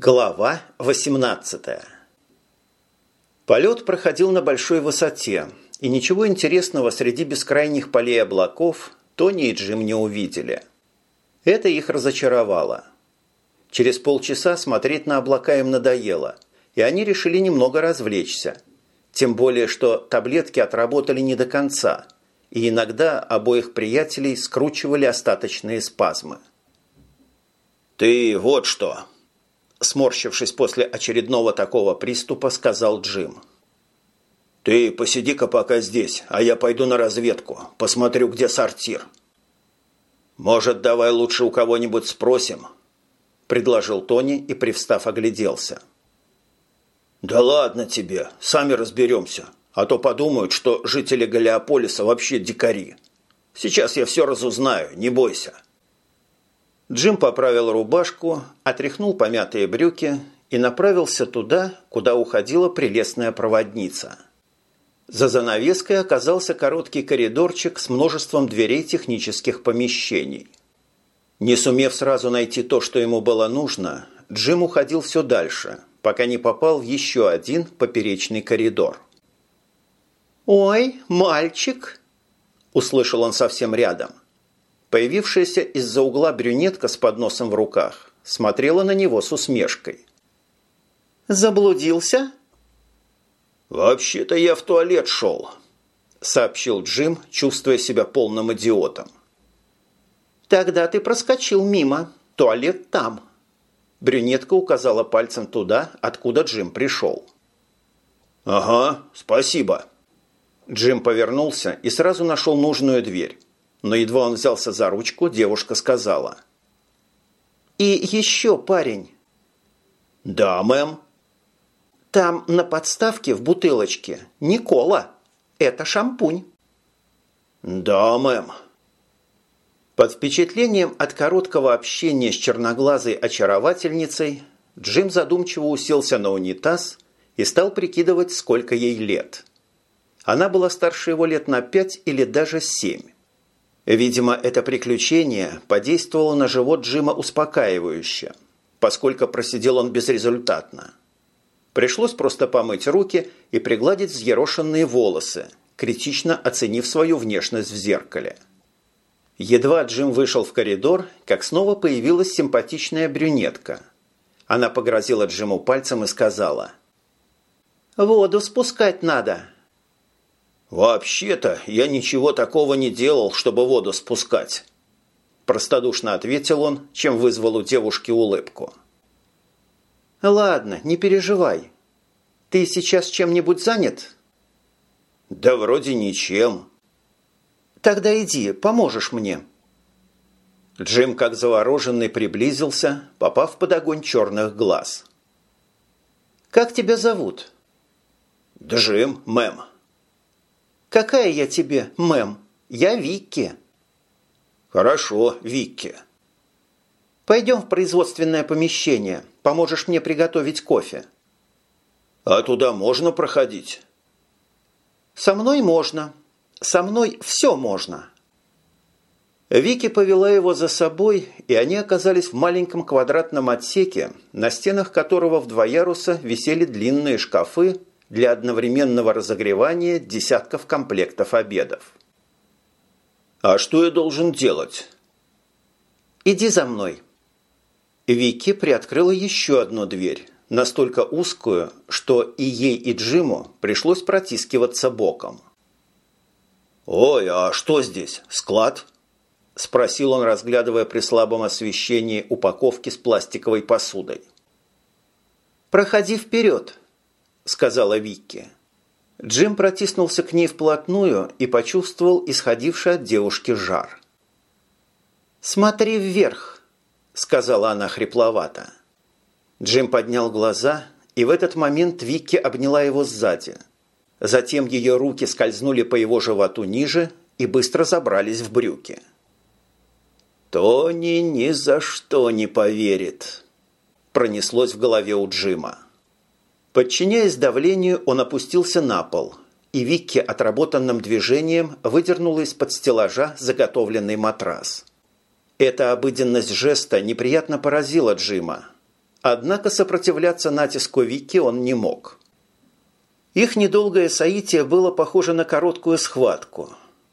Глава 18 Полет проходил на большой высоте, и ничего интересного среди бескрайних полей облаков Тони и Джим не увидели. Это их разочаровало. Через полчаса смотреть на облака им надоело, и они решили немного развлечься. Тем более, что таблетки отработали не до конца, и иногда обоих приятелей скручивали остаточные спазмы. «Ты вот что!» Сморщившись после очередного такого приступа, сказал Джим. «Ты посиди-ка пока здесь, а я пойду на разведку, посмотрю, где сортир». «Может, давай лучше у кого-нибудь спросим?» – предложил Тони и, привстав, огляделся. «Да ладно тебе, сами разберемся, а то подумают, что жители Галиополиса вообще дикари. Сейчас я все разузнаю, не бойся». Джим поправил рубашку, отряхнул помятые брюки и направился туда, куда уходила прелестная проводница. За занавеской оказался короткий коридорчик с множеством дверей технических помещений. Не сумев сразу найти то, что ему было нужно, Джим уходил все дальше, пока не попал в еще один поперечный коридор. «Ой, мальчик!» – услышал он совсем рядом – Появившаяся из-за угла брюнетка с подносом в руках смотрела на него с усмешкой. «Заблудился?» «Вообще-то я в туалет шел», – сообщил Джим, чувствуя себя полным идиотом. «Тогда ты проскочил мимо. Туалет там». Брюнетка указала пальцем туда, откуда Джим пришел. «Ага, спасибо». Джим повернулся и сразу нашел нужную дверь но едва он взялся за ручку, девушка сказала. «И еще парень». «Да, мэм». «Там на подставке в бутылочке не кола, это шампунь». «Да, мэм». Под впечатлением от короткого общения с черноглазой очаровательницей Джим задумчиво уселся на унитаз и стал прикидывать, сколько ей лет. Она была старше его лет на пять или даже семь. Видимо, это приключение подействовало на живот Джима успокаивающе, поскольку просидел он безрезультатно. Пришлось просто помыть руки и пригладить взъерошенные волосы, критично оценив свою внешность в зеркале. Едва Джим вышел в коридор, как снова появилась симпатичная брюнетка. Она погрозила Джиму пальцем и сказала. «Воду спускать надо». «Вообще-то я ничего такого не делал, чтобы воду спускать», простодушно ответил он, чем вызвал у девушки улыбку. «Ладно, не переживай. Ты сейчас чем-нибудь занят?» «Да вроде ничем». «Тогда иди, поможешь мне». Джим, как завороженный, приблизился, попав под огонь черных глаз. «Как тебя зовут?» «Джим, мэм». «Какая я тебе, мэм? Я Викки». «Хорошо, Викки». «Пойдем в производственное помещение. Поможешь мне приготовить кофе». «А туда можно проходить?» «Со мной можно. Со мной все можно». Вики повела его за собой, и они оказались в маленьком квадратном отсеке, на стенах которого в два яруса висели длинные шкафы для одновременного разогревания десятков комплектов обедов. «А что я должен делать?» «Иди за мной». Вики приоткрыла еще одну дверь, настолько узкую, что и ей, и Джиму пришлось протискиваться боком. «Ой, а что здесь? Склад?» – спросил он, разглядывая при слабом освещении упаковки с пластиковой посудой. «Проходи вперед», сказала Викки. Джим протиснулся к ней вплотную и почувствовал исходивший от девушки жар. «Смотри вверх», – сказала она хрипловато. Джим поднял глаза, и в этот момент Викки обняла его сзади. Затем ее руки скользнули по его животу ниже и быстро забрались в брюки. «Тони ни за что не поверит», – пронеслось в голове у Джима. Подчиняясь давлению, он опустился на пол, и Викки отработанным движением выдернула из-под стеллажа заготовленный матрас. Эта обыденность жеста неприятно поразила Джима. Однако сопротивляться натиску Вики он не мог. Их недолгое соитие было похоже на короткую схватку.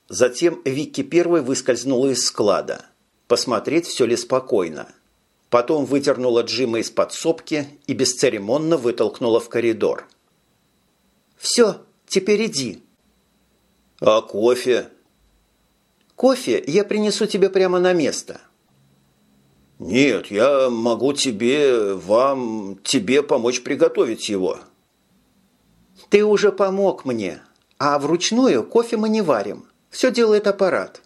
Затем Вики первой выскользнула из склада. Посмотреть, все ли спокойно. Потом выдернула Джима из подсобки и бесцеремонно вытолкнула в коридор. «Все, теперь иди». «А кофе?» «Кофе я принесу тебе прямо на место». «Нет, я могу тебе, вам, тебе помочь приготовить его». «Ты уже помог мне, а вручную кофе мы не варим. Все делает аппарат».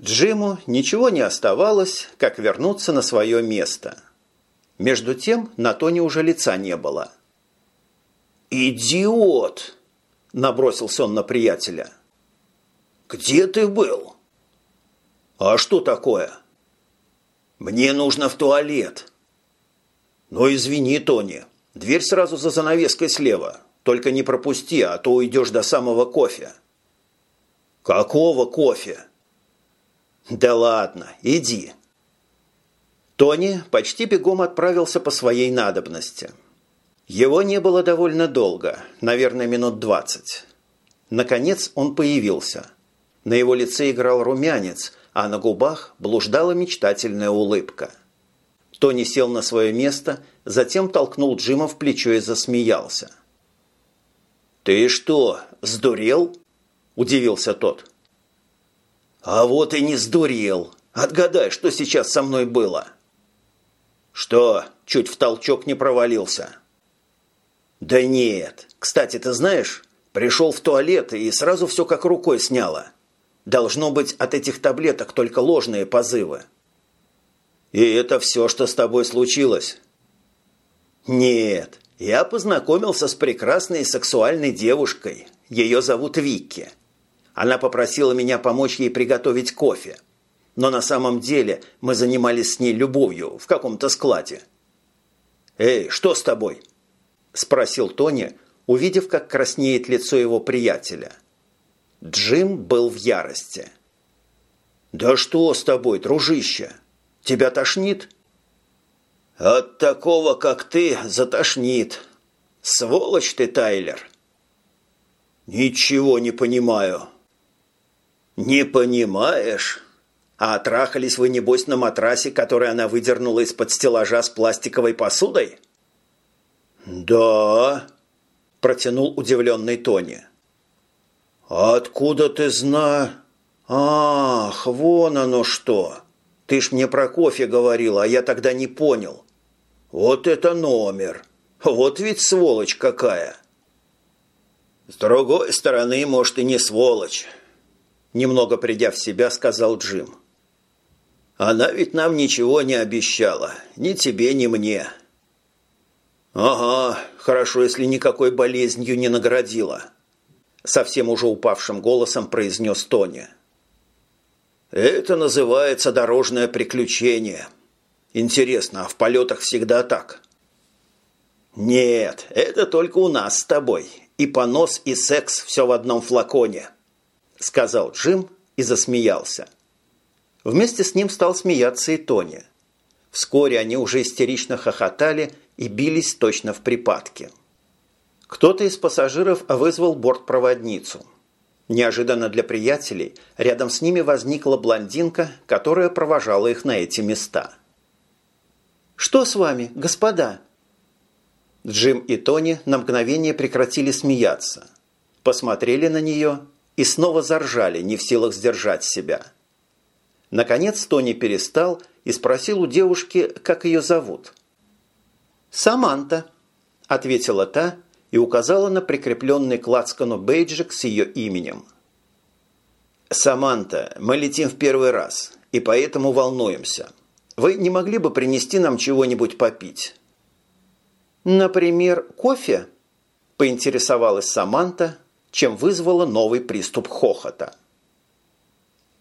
Джиму ничего не оставалось, как вернуться на свое место. Между тем на Тоне уже лица не было. «Идиот!» – набросился он на приятеля. «Где ты был?» «А что такое?» «Мне нужно в туалет». «Ну, извини, Тони, дверь сразу за занавеской слева. Только не пропусти, а то уйдешь до самого кофе». «Какого кофе?» «Да ладно, иди». Тони почти бегом отправился по своей надобности. Его не было довольно долго, наверное, минут двадцать. Наконец он появился. На его лице играл румянец, а на губах блуждала мечтательная улыбка. Тони сел на свое место, затем толкнул Джима в плечо и засмеялся. «Ты что, сдурел?» – удивился тот. «А вот и не сдурел. Отгадай, что сейчас со мной было?» «Что, чуть в толчок не провалился?» «Да нет. Кстати, ты знаешь, пришел в туалет и сразу все как рукой сняло. Должно быть от этих таблеток только ложные позывы». «И это все, что с тобой случилось?» «Нет, я познакомился с прекрасной сексуальной девушкой. Ее зовут Викки. Она попросила меня помочь ей приготовить кофе. Но на самом деле мы занимались с ней любовью в каком-то складе. «Эй, что с тобой?» – спросил Тони, увидев, как краснеет лицо его приятеля. Джим был в ярости. «Да что с тобой, дружище? Тебя тошнит?» «От такого, как ты, затошнит. Сволочь ты, Тайлер!» «Ничего не понимаю», «Не понимаешь? А трахались вы, небось, на матрасе, который она выдернула из-под стеллажа с пластиковой посудой?» «Да», – протянул удивленный Тони. «Откуда ты зна...» «Ах, вон оно что! Ты ж мне про кофе говорил, а я тогда не понял. Вот это номер! Вот ведь сволочь какая!» «С другой стороны, может, и не сволочь. Немного придя в себя, сказал Джим. «Она ведь нам ничего не обещала. Ни тебе, ни мне». «Ага, хорошо, если никакой болезнью не наградила», совсем уже упавшим голосом произнес Тони. «Это называется дорожное приключение. Интересно, а в полетах всегда так?» «Нет, это только у нас с тобой. И понос, и секс все в одном флаконе» сказал Джим и засмеялся. Вместе с ним стал смеяться и Тони. Вскоре они уже истерично хохотали и бились точно в припадке. Кто-то из пассажиров вызвал бортпроводницу. Неожиданно для приятелей рядом с ними возникла блондинка, которая провожала их на эти места. «Что с вами, господа?» Джим и Тони на мгновение прекратили смеяться. Посмотрели на нее и снова заржали, не в силах сдержать себя. Наконец Тони перестал и спросил у девушки, как ее зовут. «Саманта», – ответила та и указала на прикрепленный к лацкану бейджик с ее именем. «Саманта, мы летим в первый раз, и поэтому волнуемся. Вы не могли бы принести нам чего-нибудь попить?» «Например, кофе?» – поинтересовалась Саманта, чем вызвала новый приступ хохота –